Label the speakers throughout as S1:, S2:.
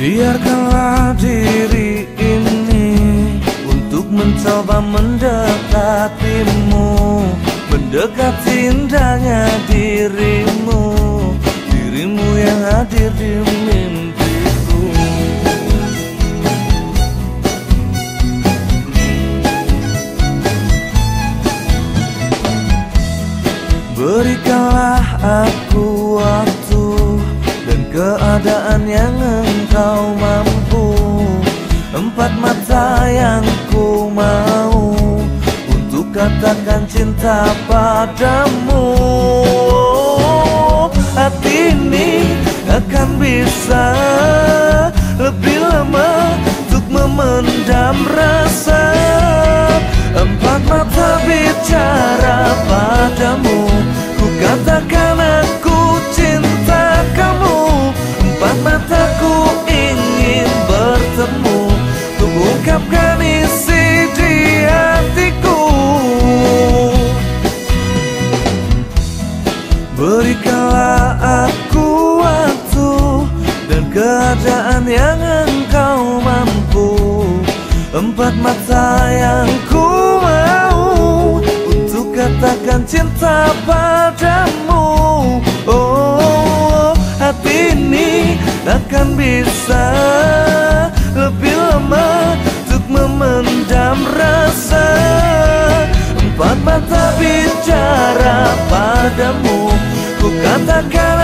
S1: Biarkanlah diri ini Untuk mencoba mendekatimu Mendekati indahnya dirimu Dirimu yang hadir di mimpiku. Berikanlah aku waktu Dan keadaan yang engkau mampu Empat mata yang ku mau Untuk katakan cinta padamu. Hati ini akan bisa Lebih lama untuk memendam rasa. Empat mata bicara padamu ungkapkan isi di hatiku. Berikanlah aku waktu Dan keadaan yang engkau mampu. Empat mata yang ku mau Untuk katakan cinta padamu. Oh, hati ini akan bisa padamu. Ku katakan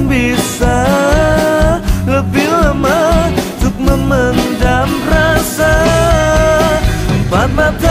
S1: akan bisa lebih lama untuk memendam rasa. Empat mata